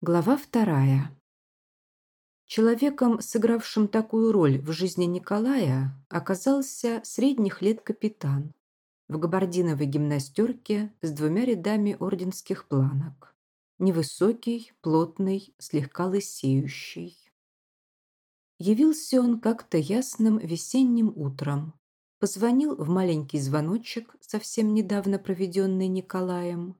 Глава вторая. Человеком, сыгравшим такую роль в жизни Николая, оказался средних лет капитан в габардиновой гимнастерке с двумя рядами орденских планок. Невысокий, плотный, слегка лысеющий. Явился он как-то ясным весенним утром. Позвонил в маленький звоночек, совсем недавно проведенный Николаем,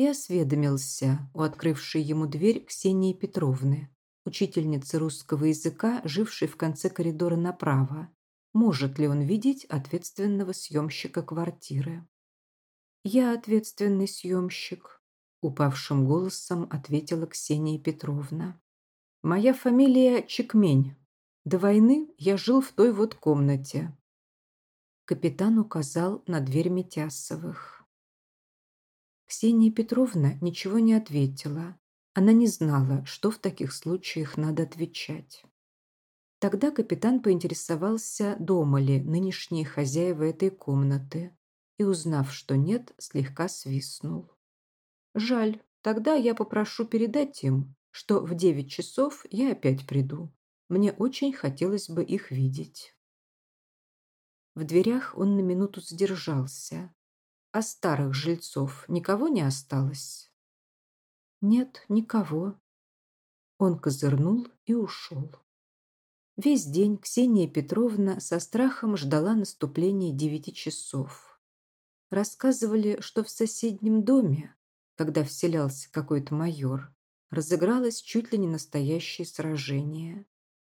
и осведомился у открывшей ему дверь Ксении Петровны, учительницы русского языка, жившей в конце коридора направо, может ли он видеть ответственного съемщика квартиры. «Я ответственный съемщик», – упавшим голосом ответила Ксения Петровна. «Моя фамилия Чекмень. До войны я жил в той вот комнате». Капитан указал на дверь Митясовых. Ксения Петровна ничего не ответила. Она не знала, что в таких случаях надо отвечать. Тогда капитан поинтересовался, дома ли нынешние хозяева этой комнаты, и, узнав, что нет, слегка свистнул. «Жаль, тогда я попрошу передать им, что в девять часов я опять приду. Мне очень хотелось бы их видеть». В дверях он на минуту задержался, а старых жильцов никого не осталось? Нет, никого. Он козырнул и ушел. Весь день Ксения Петровна со страхом ждала наступления девяти часов. Рассказывали, что в соседнем доме, когда вселялся какой-то майор, разыгралось чуть ли не настоящее сражение.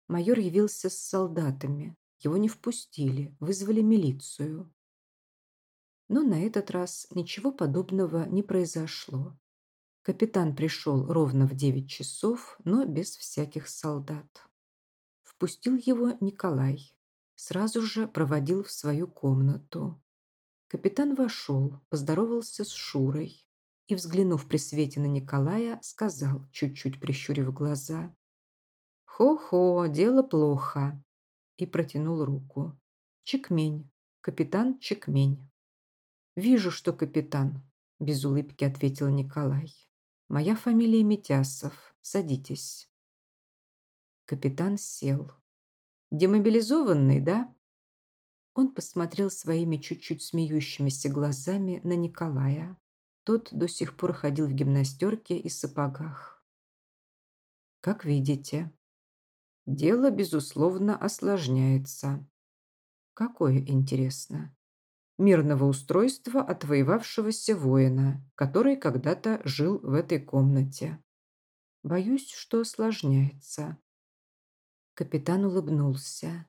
Майор явился с солдатами, его не впустили, вызвали милицию. Но на этот раз ничего подобного не произошло. Капитан пришел ровно в девять часов, но без всяких солдат. Впустил его Николай. Сразу же проводил в свою комнату. Капитан вошел, поздоровался с Шурой и, взглянув при свете на Николая, сказал, чуть-чуть прищурив глаза, «Хо-хо, дело плохо», и протянул руку. «Чекмень, капитан Чекмень». «Вижу, что капитан», – без улыбки ответил Николай. «Моя фамилия Митясов. Садитесь». Капитан сел. «Демобилизованный, да?» Он посмотрел своими чуть-чуть смеющимися глазами на Николая. Тот до сих пор ходил в гимнастерке и сапогах. «Как видите, дело, безусловно, осложняется. Какое интересно мирного устройства отвоевавшегося воина, который когда-то жил в этой комнате. Боюсь, что осложняется. Капитан улыбнулся.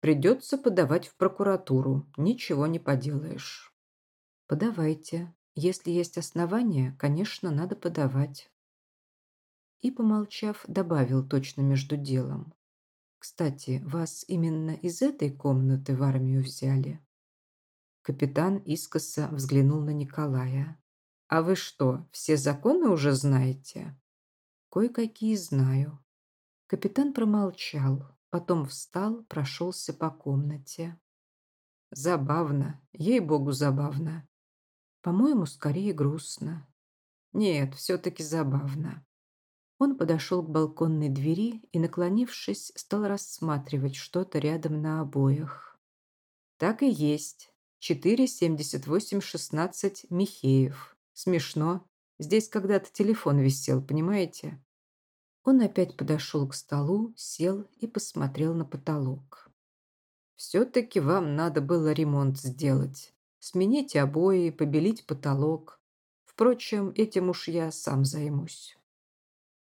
Придется подавать в прокуратуру, ничего не поделаешь. Подавайте. Если есть основания, конечно, надо подавать. И, помолчав, добавил точно между делом. Кстати, вас именно из этой комнаты в армию взяли? Капитан искоса взглянул на Николая. «А вы что, все законы уже знаете?» «Кое-какие знаю». Капитан промолчал, потом встал, прошелся по комнате. «Забавно, ей-богу, забавно. По-моему, скорее грустно. Нет, все-таки забавно». Он подошел к балконной двери и, наклонившись, стал рассматривать что-то рядом на обоях. «Так и есть. 47816 Михеев. Смешно. Здесь когда-то телефон висел, понимаете? Он опять подошел к столу, сел и посмотрел на потолок. Все-таки вам надо было ремонт сделать. Сменить обои, побелить потолок. Впрочем, этим уж я сам займусь.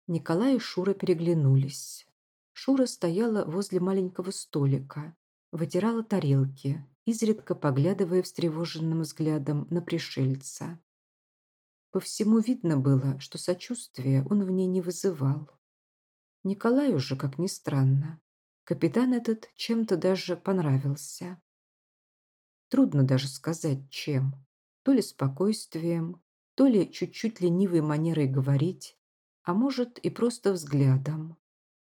Николай и Шура переглянулись. Шура стояла возле маленького столика, вытирала тарелки, изредка поглядывая встревоженным взглядом на пришельца. По всему видно было, что сочувствия он в ней не вызывал. Николаю же, как ни странно, капитан этот чем-то даже понравился. Трудно даже сказать, чем. То ли спокойствием, то ли чуть-чуть ленивой манерой говорить, а может и просто взглядом.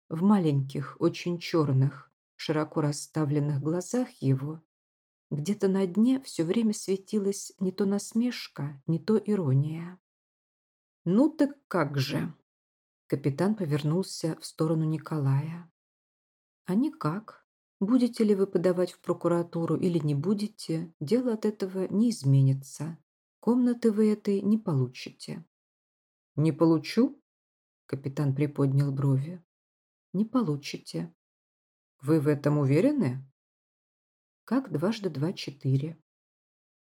В маленьких, очень черных, широко расставленных глазах его где-то на дне все время светилась не то насмешка, не то ирония. «Ну так как же?» Капитан повернулся в сторону Николая. «А никак. Будете ли вы подавать в прокуратуру или не будете, дело от этого не изменится. Комнаты вы этой не получите». «Не получу?» Капитан приподнял брови. «Не получите». «Вы в этом уверены?» «Как дважды два – четыре».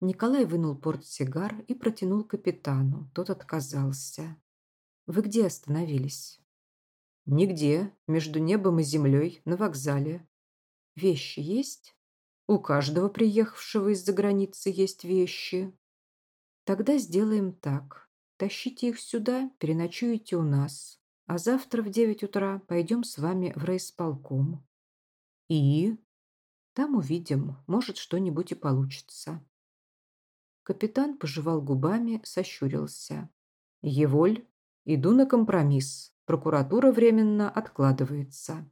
Николай вынул портсигар и протянул капитану. Тот отказался. «Вы где остановились?» «Нигде. Между небом и землей. На вокзале». «Вещи есть?» «У каждого приехавшего из-за границы есть вещи». «Тогда сделаем так. Тащите их сюда, переночуете у нас. А завтра в девять утра пойдем с вами в райисполком». «И?» «Там увидим. Может, что-нибудь и получится». Капитан пожевал губами, сощурился. «Еволь?» Иду на компромисс. Прокуратура временно откладывается.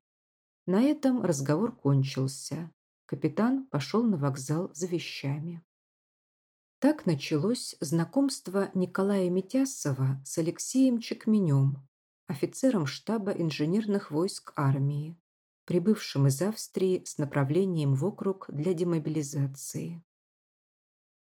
На этом разговор кончился. Капитан пошел на вокзал за вещами. Так началось знакомство Николая Митясова с Алексеем Чекменем, офицером штаба инженерных войск армии, прибывшим из Австрии с направлением в округ для демобилизации.